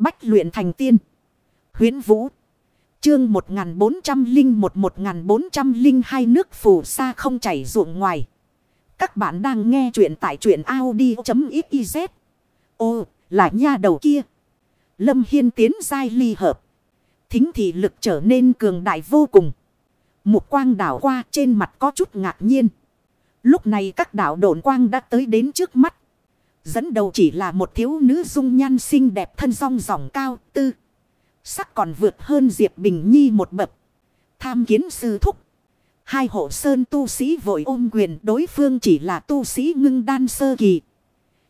Bách luyện thành tiên. Huyến Vũ. Chương 1401-1402 nước phù sa không chảy ruộng ngoài. Các bạn đang nghe truyện tại truyện Audi.xyz. Ô, là nha đầu kia. Lâm Hiên tiến dai ly hợp. Thính thị lực trở nên cường đại vô cùng. Một quang đảo qua trên mặt có chút ngạc nhiên. Lúc này các đảo độn quang đã tới đến trước mắt. Dẫn đầu chỉ là một thiếu nữ dung nhan xinh đẹp thân song dòng cao, tư. Sắc còn vượt hơn Diệp Bình Nhi một bậc. Tham kiến sư thúc. Hai hộ sơn tu sĩ vội ôm quyền, đối phương chỉ là tu sĩ ngưng đan sơ kỳ.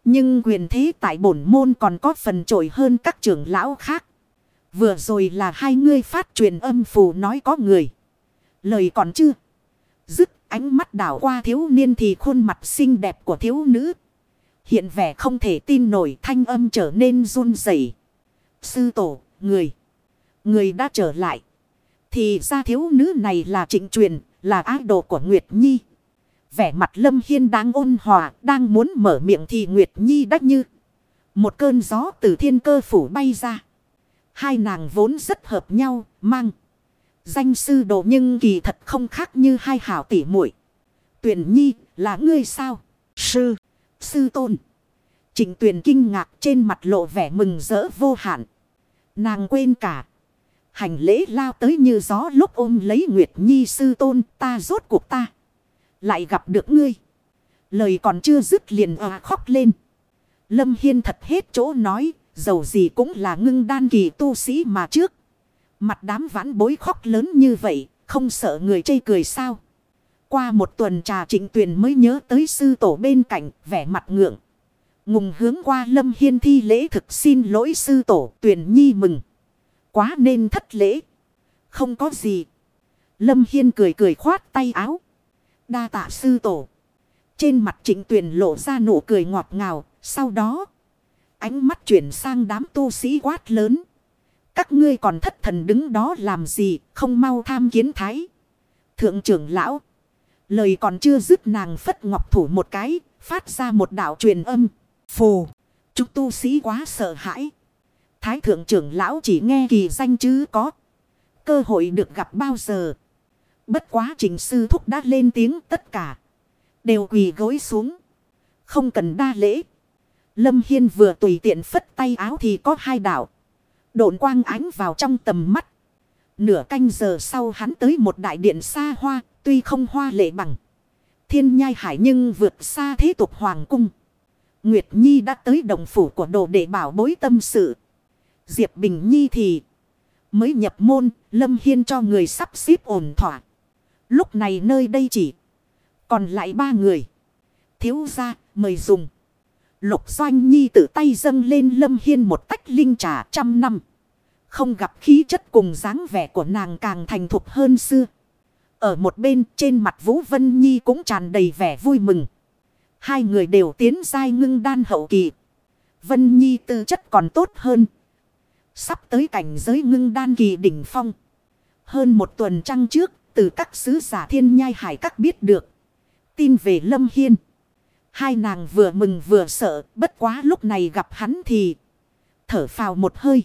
Nhưng quyền thế tại bổn môn còn có phần trội hơn các trưởng lão khác. Vừa rồi là hai ngươi phát truyền âm phù nói có người. Lời còn chưa. Dứt ánh mắt đảo qua thiếu niên thì khuôn mặt xinh đẹp của thiếu nữ. Hiện vẻ không thể tin nổi thanh âm trở nên run rẩy. Sư tổ, người. Người đã trở lại. Thì ra thiếu nữ này là trịnh truyền, là ái đồ của Nguyệt Nhi. Vẻ mặt Lâm Hiên đang ôn hòa, đang muốn mở miệng thì Nguyệt Nhi đắc như. Một cơn gió từ thiên cơ phủ bay ra. Hai nàng vốn rất hợp nhau, mang. Danh sư đồ nhưng kỳ thật không khác như hai hảo tỷ muội Tuyển Nhi là ngươi sao? Sư, sư tôn. Trịnh tuyển kinh ngạc trên mặt lộ vẻ mừng rỡ vô hạn. Nàng quên cả. Hành lễ lao tới như gió lúc ôm lấy Nguyệt Nhi, sư tôn, ta rốt cuộc ta. Lại gặp được ngươi. Lời còn chưa dứt liền à khóc lên. Lâm Hiên thật hết chỗ nói. Dầu gì cũng là ngưng đan kỳ tu sĩ mà trước. Mặt đám vãn bối khóc lớn như vậy. Không sợ người chây cười sao. Qua một tuần trà trịnh tuyền mới nhớ tới sư tổ bên cạnh. Vẻ mặt ngượng. Ngùng hướng qua Lâm Hiên thi lễ thực xin lỗi sư tổ, tuyền nhi mừng. Quá nên thất lễ. Không có gì. Lâm Hiên cười cười khoát tay áo. Đa tạ sư tổ. Trên mặt trịnh tuyền lộ ra nụ cười ngọt ngào. Sau đó. Ánh mắt chuyển sang đám tu sĩ quát lớn. Các ngươi còn thất thần đứng đó làm gì. Không mau tham kiến thái. Thượng trưởng lão. Lời còn chưa dứt nàng phất ngọc thủ một cái. Phát ra một đạo truyền âm. Phù. Chúng tu sĩ quá sợ hãi. Thái thượng trưởng lão chỉ nghe kỳ danh chứ có. Cơ hội được gặp bao giờ. Bất quá trình sư thúc đã lên tiếng tất cả. Đều quỳ gối xuống. Không cần đa lễ. Lâm Hiên vừa tùy tiện phất tay áo thì có hai đạo. Độn quang ánh vào trong tầm mắt. Nửa canh giờ sau hắn tới một đại điện xa hoa. Tuy không hoa lệ bằng. Thiên nhai hải nhưng vượt xa thế tục hoàng cung. Nguyệt Nhi đã tới đồng phủ của đồ để bảo bối tâm sự. Diệp Bình Nhi thì mới nhập môn, Lâm Hiên cho người sắp xếp ổn thỏa. Lúc này nơi đây chỉ còn lại ba người. Thiếu ra, mời dùng. Lục Doanh Nhi tự tay dâng lên Lâm Hiên một tách linh trà trăm năm. Không gặp khí chất cùng dáng vẻ của nàng càng thành thục hơn xưa. Ở một bên trên mặt Vũ Vân Nhi cũng tràn đầy vẻ vui mừng. Hai người đều tiến dai ngưng đan hậu kỳ. Vân Nhi tư chất còn tốt hơn. Sắp tới cảnh giới ngưng đan kỳ đỉnh phong. Hơn một tuần trăng trước, từ các sứ giả thiên nhai hải các biết được. Tin về Lâm Hiên. Hai nàng vừa mừng vừa sợ, bất quá lúc này gặp hắn thì thở phào một hơi.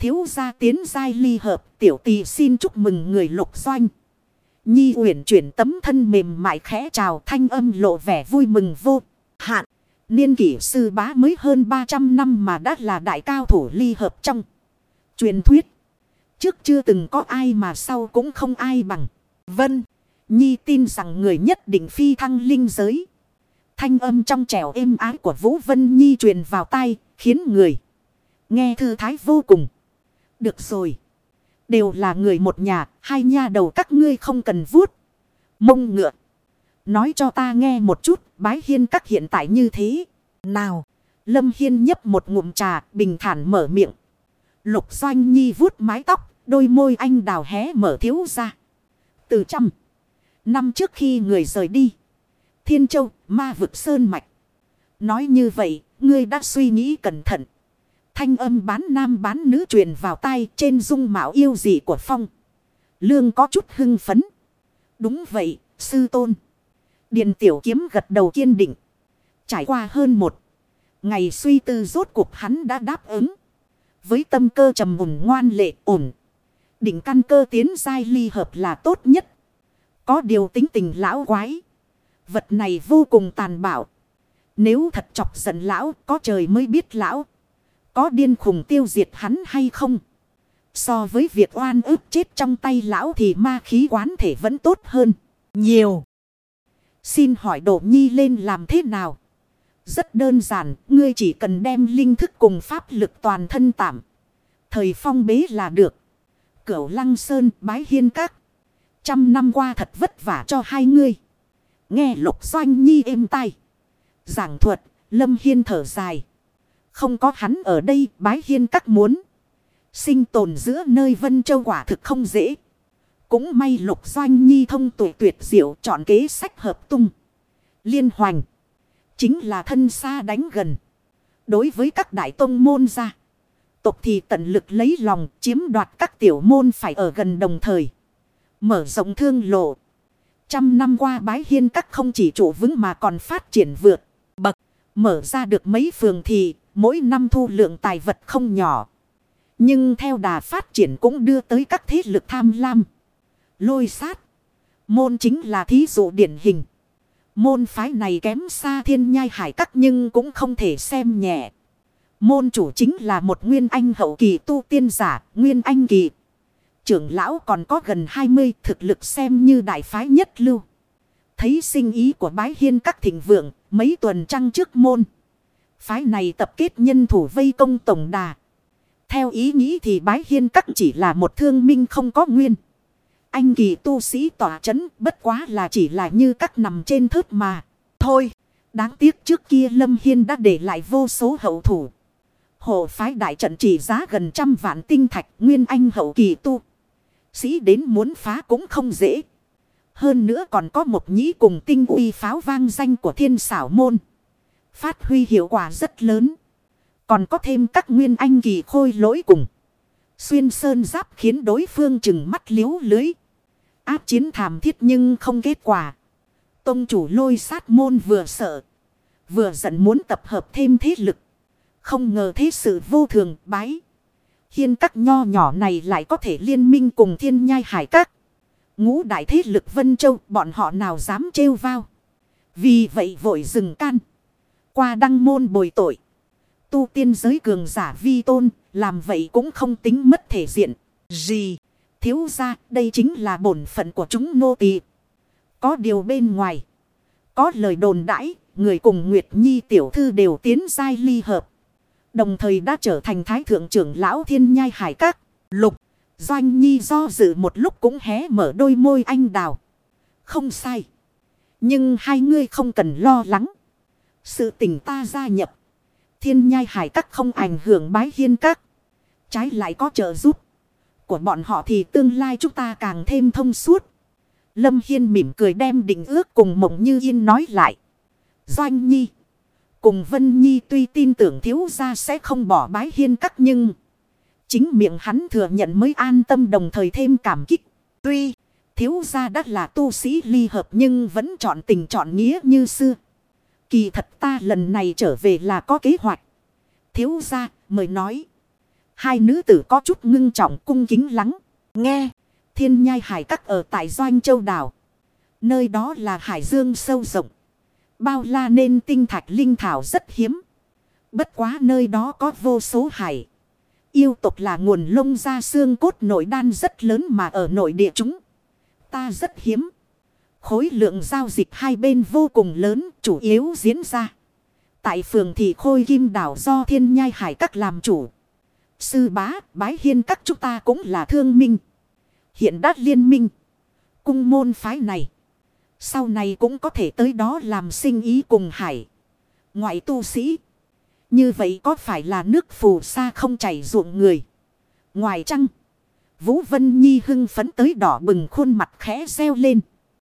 Thiếu gia tiến giai ly hợp, tiểu tỳ xin chúc mừng người lục doanh. Nhi uyển chuyển tấm thân mềm mại khẽ chào thanh âm lộ vẻ vui mừng vô hạn. Niên kỷ sư bá mới hơn 300 năm mà đã là đại cao thủ ly hợp trong. Truyền thuyết. Trước chưa từng có ai mà sau cũng không ai bằng. Vân. Nhi tin rằng người nhất định phi thăng linh giới. Thanh âm trong trẻo êm ái của Vũ Vân Nhi truyền vào tai. Khiến người. Nghe thư thái vô cùng. Được rồi. Đều là người một nhà. Hai nha đầu các ngươi không cần vuốt. Mông ngựa. Nói cho ta nghe một chút, bái hiên các hiện tại như thế. Nào, Lâm Hiên nhấp một ngụm trà, bình thản mở miệng. Lục Doanh Nhi vuốt mái tóc, đôi môi anh đào hé mở thiếu ra. Từ trăm năm trước khi người rời đi. Thiên Châu, ma vực sơn mạch. Nói như vậy, ngươi đã suy nghĩ cẩn thận. Thanh âm bán nam bán nữ truyền vào tai trên dung mạo yêu dị của Phong. Lương có chút hưng phấn. Đúng vậy, sư tôn. Điền tiểu kiếm gật đầu kiên định. Trải qua hơn một ngày suy tư rốt cuộc hắn đã đáp ứng. với tâm cơ trầm mùng ngoan lệ ổn. đỉnh căn cơ tiến giai ly hợp là tốt nhất. Có điều tính tình lão quái. Vật này vô cùng tàn bạo. Nếu thật chọc giận lão có trời mới biết lão. Có điên khùng tiêu diệt hắn hay không? So với việc oan ức chết trong tay lão thì ma khí quán thể vẫn tốt hơn. Nhiều. Xin hỏi Đỗ Nhi lên làm thế nào? Rất đơn giản, ngươi chỉ cần đem linh thức cùng pháp lực toàn thân tạm. Thời phong bế là được. Cửu Lăng Sơn bái hiên các. Trăm năm qua thật vất vả cho hai ngươi. Nghe lục doanh nhi êm tay. Giảng thuật, Lâm Hiên thở dài. Không có hắn ở đây, bái hiên các muốn. Sinh tồn giữa nơi Vân Châu quả thực không dễ. Cũng may lục doanh nhi thông tuổi tuyệt diệu chọn kế sách hợp tung. Liên hoành. Chính là thân xa đánh gần. Đối với các đại tông môn ra. Tộc thì tận lực lấy lòng chiếm đoạt các tiểu môn phải ở gần đồng thời. Mở rộng thương lộ. Trăm năm qua bái hiên các không chỉ trụ vững mà còn phát triển vượt. Bậc. Mở ra được mấy phường thì mỗi năm thu lượng tài vật không nhỏ. Nhưng theo đà phát triển cũng đưa tới các thế lực tham lam. Lôi sát. Môn chính là thí dụ điển hình. Môn phái này kém xa thiên nhai hải các nhưng cũng không thể xem nhẹ. Môn chủ chính là một nguyên anh hậu kỳ tu tiên giả, nguyên anh kỳ. Trưởng lão còn có gần 20 thực lực xem như đại phái nhất lưu. Thấy sinh ý của bái hiên các thịnh vượng, mấy tuần trăng trước môn. Phái này tập kết nhân thủ vây công tổng đà. Theo ý nghĩ thì bái hiên các chỉ là một thương minh không có nguyên. Anh kỳ tu sĩ tỏa chấn bất quá là chỉ là như các nằm trên thớt mà. Thôi, đáng tiếc trước kia Lâm Hiên đã để lại vô số hậu thủ. Hộ phái đại trận chỉ giá gần trăm vạn tinh thạch nguyên anh hậu kỳ tu. Sĩ đến muốn phá cũng không dễ. Hơn nữa còn có một nhĩ cùng tinh uy pháo vang danh của thiên xảo môn. Phát huy hiệu quả rất lớn. Còn có thêm các nguyên anh kỳ khôi lỗi cùng. Xuyên sơn giáp khiến đối phương chừng mắt liếu lưới. Áp chiến thảm thiết nhưng không kết quả. Tông chủ lôi sát môn vừa sợ. Vừa giận muốn tập hợp thêm thế lực. Không ngờ thế sự vô thường, bái. Hiên các nho nhỏ này lại có thể liên minh cùng thiên nhai hải các. Ngũ đại thế lực Vân Châu, bọn họ nào dám trêu vào. Vì vậy vội dừng can. Qua đăng môn bồi tội. Tu tiên giới cường giả vi tôn. Làm vậy cũng không tính mất thể diện. Gì? Thiếu ra đây chính là bổn phận của chúng nô tỳ Có điều bên ngoài. Có lời đồn đãi. Người cùng Nguyệt Nhi tiểu thư đều tiến giai ly hợp. Đồng thời đã trở thành thái thượng trưởng lão thiên nhai hải các. Lục. Doanh Nhi do dự một lúc cũng hé mở đôi môi anh đào. Không sai. Nhưng hai ngươi không cần lo lắng. Sự tình ta gia nhập. Thiên nhai hải các không ảnh hưởng bái hiên các. Trái lại có trợ giúp. Của bọn họ thì tương lai chúng ta càng thêm thông suốt. Lâm Hiên mỉm cười đem định ước cùng mộng như yên nói lại. Doanh Nhi. Cùng Vân Nhi tuy tin tưởng thiếu gia sẽ không bỏ bái hiên các nhưng. Chính miệng hắn thừa nhận mới an tâm đồng thời thêm cảm kích. Tuy thiếu gia đã là tu sĩ ly hợp nhưng vẫn chọn tình chọn nghĩa như xưa. Kỳ thật ta lần này trở về là có kế hoạch. Thiếu gia, mời nói. Hai nữ tử có chút ngưng trọng cung kính lắng. Nghe. Thiên nhai hải các ở tại Doanh Châu Đảo. Nơi đó là hải dương sâu rộng. Bao la nên tinh thạch linh thảo rất hiếm. Bất quá nơi đó có vô số hải. Yêu tục là nguồn lông da xương cốt nội đan rất lớn mà ở nội địa chúng. Ta rất hiếm. Khối lượng giao dịch hai bên vô cùng lớn, chủ yếu diễn ra. Tại phường thị khôi kim đảo do thiên nhai hải các làm chủ. Sư bá, bái hiên các chúng ta cũng là thương minh. Hiện đắt liên minh. Cung môn phái này. Sau này cũng có thể tới đó làm sinh ý cùng hải. Ngoại tu sĩ. Như vậy có phải là nước phù sa không chảy ruộng người. Ngoài trăng. Vũ Vân Nhi hưng phấn tới đỏ bừng khuôn mặt khẽ reo lên.